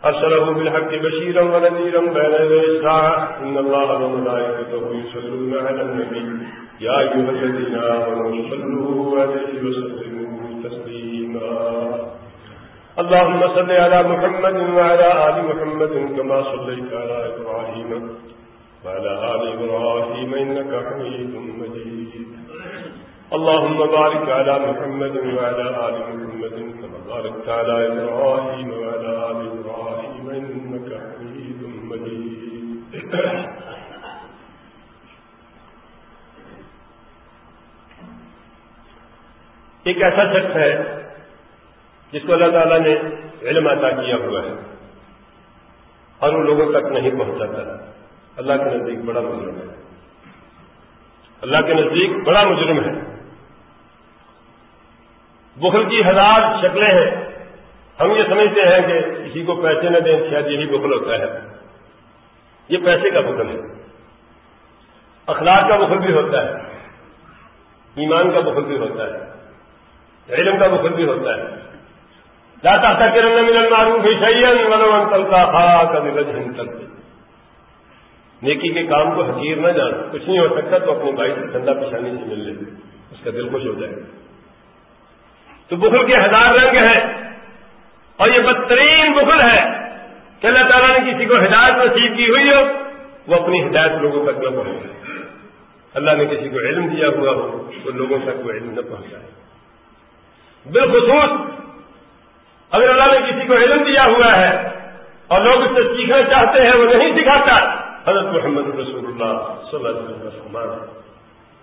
أرسله بالحق بشيرا ونذيرا بين يدي الساعة. إن الله وملائكته يصلون على النبي. يا أيها الذين آمنوا صلوا عليه وسلموا تسليما. اللهم صل على محمد وعلى آل محمد كما صليت على إبراهيم. وعلى آل إبراهيم إنك حميد مجيد. اللهم بارك على محمد وعلى آل محمد كما باركت على إبراهيم وعلى آل إبراهيم إنك حميد مجيد. ایک ایسا شخص ہے جس کو اللہ تعالیٰ نے علم عطا کیا ہوا ہے اور وہ لوگوں تک نہیں پہنچاتا۔ اللہ کے نزدیک بڑا مجرم ہے۔ اللہ کے نزدیک بڑا مجرم ہے۔ بخل کی ہزار شکلیں ہیں۔ ہم یہ سمجھتے ہیں کہ کسی کو پیسے نہ دیں، شاید یہی بخل ہوتا ہے۔ یہ پیسے کا بخل ہے۔ اخلاق کا بخل بھی ہوتا ہے۔ ایمان کا بخل بھی ہوتا ہے۔ علم کا بخل بھی ہوتا ہے۔ جاتا تھا کرن ملن ماروں بھی سید منومن چلتا خا کبھی رجن نیکی کے کام کو حقیر نہ جان، کچھ نہیں ہو سکتا تو اپنی بھائی سے ٹھنڈا پیشانی سے مل لے۔ اس کا دل خوش ہو جائے۔ تو بخل کے ہزار رنگ ہیں۔ اور یہ بدترین بخل ہے کہ اللہ تعالیٰ نے کسی کو ہدایت نصیب کی ہوئی ہو، وہ اپنی ہدایت لوگوں تک نہ پہنچائے۔ اللہ نے کسی کو علم دیا ہوا ہو تو لوگوں تک وہ علم نہ پہنچائے۔ بالخصوص اگر اللہ نے کسی کو علم دیا ہوا ہے اور لوگ اس سے سیکھنا چاہتے ہیں، وہ نہیں سکھاتا حضرت محمد رسول اللہ صلی اللہ علیہ وسلم کا فرمان ہے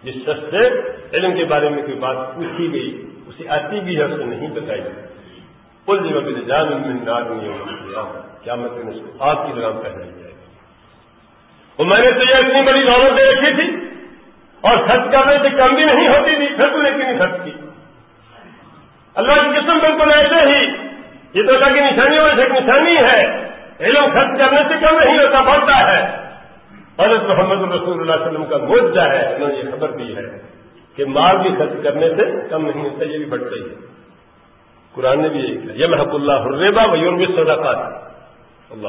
جس شخص سے علم کے بارے میں کوئی بات پوچھی گئی، اسے آتی بھی ہے اسے نہیں بتائی کل جگہ جان کیا میں اس کو آپ کی لگام پہنائی جائے گی۔ اور میں نے تو یہ اتنی بڑی دولت دے رکھی تھی، اور خرچ کرنے سے کم بھی نہیں ہوتی تھی، پھر تو نے کتنی خرچ کی۔ اللہ کی قسم بالکل ایسے ہی، یہ تو اللہ کی نشانیوں میں سے ایک نشانی ہے۔ علم خرچ کرنے سے کم نہیں ہوتا، بڑھتا ہے۔ حضرت محمد رسول اللہ علیہ وسلم کا موجہ ہے انہوں نے یہ خبر دی ہے کہ مال بھی خرچ کرنے سے کم نہیں ہوتا، یہ بھی بڑھتا ہی ہے۔ قرآن نے بھی یہی کہا یہ محب اللہ حربا ویور صداقات اللہ۔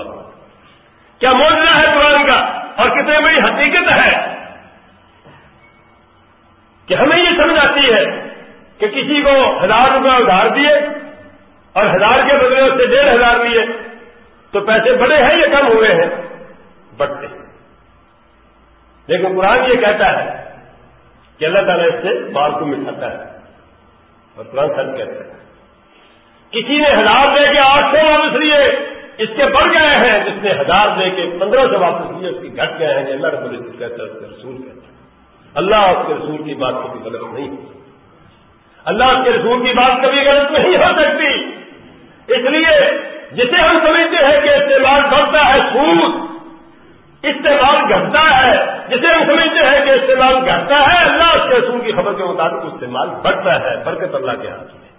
کیا موجودہ ہے قرآن کا؟ اور کتنے بڑی حقیقت ہے کہ ہمیں یہ سمجھ آتی ہے کہ کسی کو ہزار روپے ادھار دیے اور ہزار کے بدلے اس سے ڈیڑھ ہزار لیے، تو پیسے بڑے ہیں یا کم ہوئے ہیں؟ بڑھتے ہیں۔ لیکن قرآن یہ کہتا ہے کہ اللہ تعالیٰ اس سے بال کو مٹھاتا ہے اور قرآن سچ کہتا ہے۔ کسی نے ہزار دے کے آٹھ سو واپس لیے، اس کے بڑھ گئے ہیں۔ جس نے ہزار دے کے پندرہ سو واپس لیے، اس کی گھٹ گئے ہیں۔ اللہ رب العزت کہتا ہے، اس کے رسول کہتا ہے۔ اللہ اس کے رسول کی بات کبھی غلط نہیں ہو اللہ اس کے رسول کی بات کبھی غلط نہیں ہو سکتی۔ اس لیے جسے ہم سمجھتے ہیں کہ استعمال کرتا ہے، سود استعمال گھٹتا ہے۔ جسے ہم سمجھتے ہیں کہ استعمال گھٹتا ہے، اللہ اس کے اصول کی خبر کے مطابق استعمال بڑھتا ہے، برکت اللہ کے ہاتھ میں۔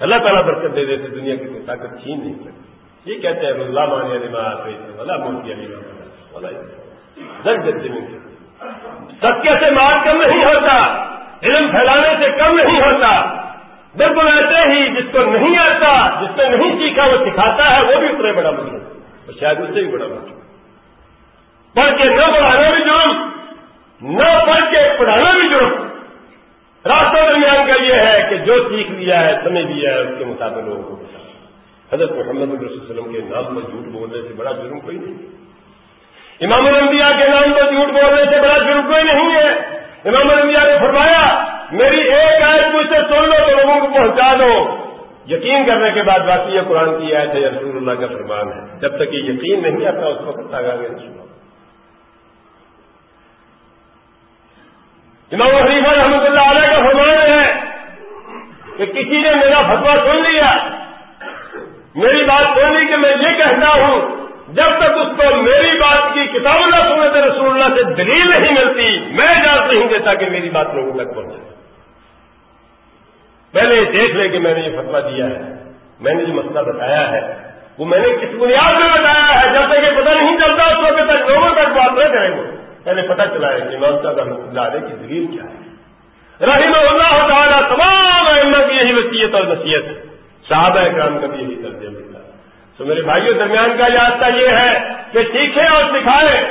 اللہ تعالیٰ برکت دے دیتے دنیا کی کوئی طاقت چھین نہیں سکتی۔ یہ کہتے ہیں اللہ مان علی ملکی علی جد زمین ستیہ سے مال کم نہیں ہوتا، علم پھیلانے سے کم نہیں ہوتا۔ بالکل ایسے ہی جس کو نہیں آتا، جس نے نہیں سیکھا، وہ سکھاتا ہے، وہ بھی اتنا بڑا مجھے۔ شاید اس سے بھی بڑا مجھے۔ پڑھ کے نہ پڑھانا بھی جرم، نہ پڑھ کے پڑھانا بھی جرم۔ راستہ درمیان کا یہ ہے کہ جو سیکھ لیا ہے، سمجھ لیا ہے، اس کے مطابق لوگوں کو بتا حضرت محمد علیہ وسلم کے نام پر جھوٹ بولنے سے بڑا جرم کوئی نہیں۔ امام الانبیاء کے نام پر جھوٹ بولنے سے بڑا جرم کوئی نہیں ہے۔ امام الانبیاء نے فرمایا، میری ایک آیت مجھ سے سن لو تو لوگوں کو پہنچا دو۔ یقین کرنے کے بعد باقی یہ قرآن کی آیت ہے رسول اللہ کا فرمان ہے۔ جب تک یہ یقین نہیں آتا، اس وقت آگے نہیں سنا امام حریفہ رحمۃ اللہ علیہ کا فرمان ہے کہ کسی نے میرا فتوا سن لیا، میری بات سن لی کہ میں یہ کہتا ہوں، جب تک اس کو میری بات کی کتاب اللہ سنت رسول اللہ سے دلیل نہیں ملتی، میں اجازت نہیں دیتا کہ میری بات لوگوں تک پہنچے۔ پہلے یہ دیکھ لے کہ میں نے یہ فتوا دیا ہے۔ میں نے جو مسئلہ بتایا ہے۔ وہ میں نے کس بنیاد میں بتایا ہے؟ جب تک یہ پتہ نہیں چلتا، اس وقت تک لوگوں تک بات نہ کریں گے۔ پہلے پتہ چلا ہے کہ امام صاحب رحمۃ اللہ علیہ کی دلیل کیا ہے۔ رحیم اللہ تعالیٰ تمام احمد کی یہی وسیعت اور نصیحت۔ صحابہ اکرام کا بھی یہی درجہ ملتا تو میرے بھائیوں درمیان کا راستہ یہ ہے کہ سیکھیں اور سکھائیں۔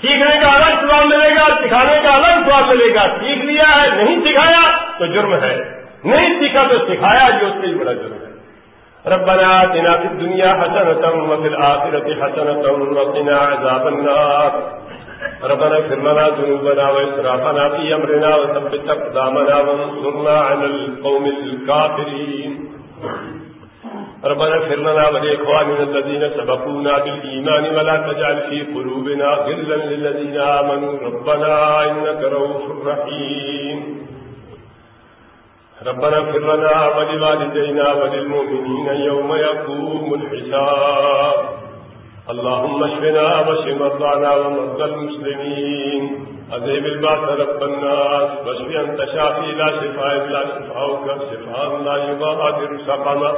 سیکھنے کا الگ سوال ملے گا، سکھانے کا الگ سوال ملے گا۔ سیکھ لیا ہے، نہیں سکھایا تو جرم ہے۔ نہیں سیکھا تو سکھایا جو اس سے بڑا جرم ہے۔ ربنا آتنا في الدنيا حسنة وفي الآخرة حسنة وقنا عذاب النار۔ ربنا اغفر لنا ذنوبنا وإسرافنا في أمرنا وثبت أقدامنا وانصرنا على القوم الكافرين. ربنا اغفر لنا ولإخواننا الذين سبقونا بالإيمان ولا تجعل في قلوبنا غلا للذين آمنوا. ربنا إنك رؤوف رحيم. ربنا اغفر لنا ولوالدينا وللمؤمنين يوم يقوم الحساب. اللهم اشفنا واشف مرضانا ومرضى المسلمين. اذهب الباس رب الناس. واشف انت شافي لا شفاء الا شفاؤك. شفاء لا يغادر سقما.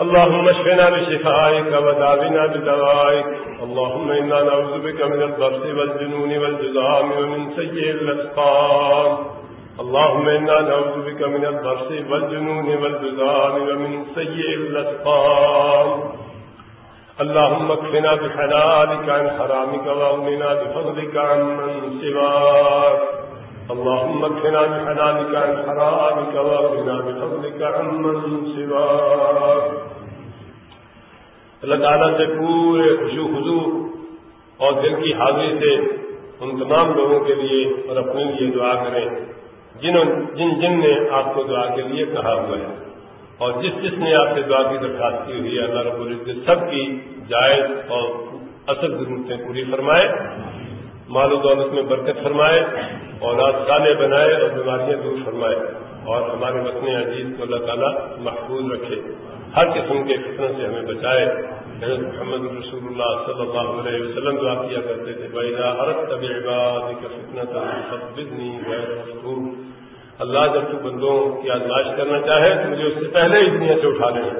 اللهم اشفنا بشفائك وداونا بدوائك. اللهم انا نعوذ بك من البرص والجنون والجزام ومن سيء الاسقام اللهم انا نعوذ بك من البرص والجنون والجزام ومن سيء الاسقام اللهم اكفنا بحلالك عن حرامك واغننا بفضلك عن من سواك. اللهم اكفنا بحلالك عن حرامك واغفنا بفضلك عمن سواك. اللہ تعالیٰ سے پورے خوشو خزو اور دل کی حاضری سے ان تمام لوگوں کے لیے اور اپنے لیے دعا کریں، جنہوں جن جن نے آپ کو دعا کے لیے کہا ہوا ہے۔ اور جس جس نے آپ سے دعا کی درخواست کی ہوئی ہے، اللہ رب العزت سب کی جائز اور اصل ضرورتیں پوری فرمائے، مال و دولت میں برکت فرمائے اور صالح بنائے اور بیماریاں دور فرمائے اور ہمارے وطن عزیز کو اللہ تعالیٰ محفوظ رکھے۔ ہر قسم کے فتن سے ہمیں بچائے۔ حضرت محمد رسول اللہ صلی اللہ علیہ وسلم دعا کیا کرتے تھے بھائی عرب طب عباد کا فتنا تھا اللہ جب تو بندوں کی آزمائش کرنا چاہے تو مجھے اس سے پہلے ہی دنیا سے اٹھا لیں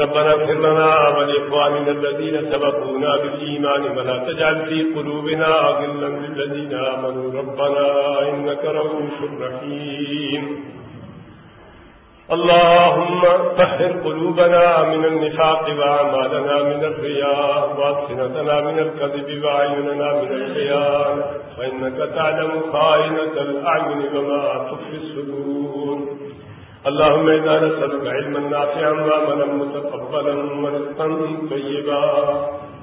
ربنا اغفر لنا ولإخواننا الذين سبقونا بالإيمان ولا تجعل في قلوبنا غلا للذين آمنوا، ربنا إنك رؤوف رحيم۔ اللهم طهر قلوبنا من النفاق وأعمالنا من الرياء وألسنتنا من الكذب وأعيننا من الخيانة فإنك تعلم خائنة الأعين وما تخفي الصدور. اللهم إنا نسألك علما نافعا وعملا متقبلا ورزقا طيبا.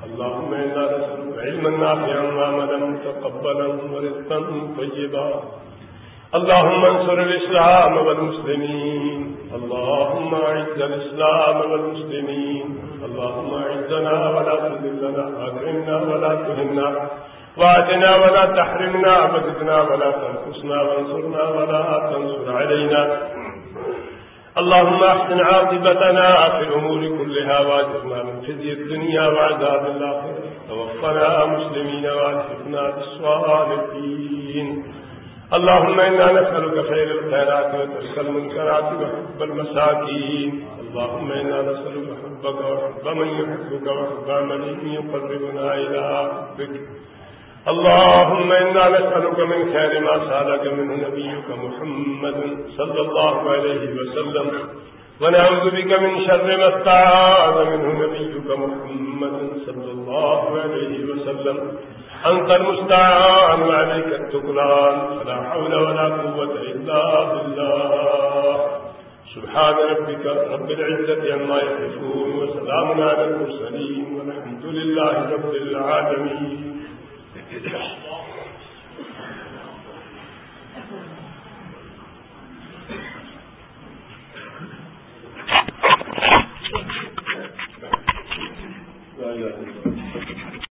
اللهم إنا نسألك علما نافعا وعملا متقبلا ورزقا طيبا. اللهم انصر الإسلام والمسلمين. اللهم أعز الإسلام والمسلمين. اللهم أعزنا ولا تذلنا أكرمنا ولا تهنا. وعدنا ولا تحرمنا عبدنا ولا تنقصنا، وانصرنا ولا تنصر علينا. اللهم احسن عاقبتنا في الأمور كلها، واجرنا من خزي الدنيا وعذاب الآخرة. توفنا مسلمين وألحقنا بالصالحين. اللهم إنا نسألك خير الخيرات وترك المنكرات وحب المساكين اللهم إنا نسألك حبك وحب من يحبك وحب من يقربنا إلى حبك اللهم إنا نسألك من خير ما سألك منه نبيك محمد صلى الله عليه وسلم. ونعوذ بك من شر ما استعاذ منه نبيك محمد صلى الله عليه وسلم. أنت المستعان عليك التقلان فلا حول ولا قوة إلا بالله. سبحان ربك رب العزة عما يحفون وسلام على المرسلين والحمد لله رب العالمين. Thank you. اللہ علیہ وسلم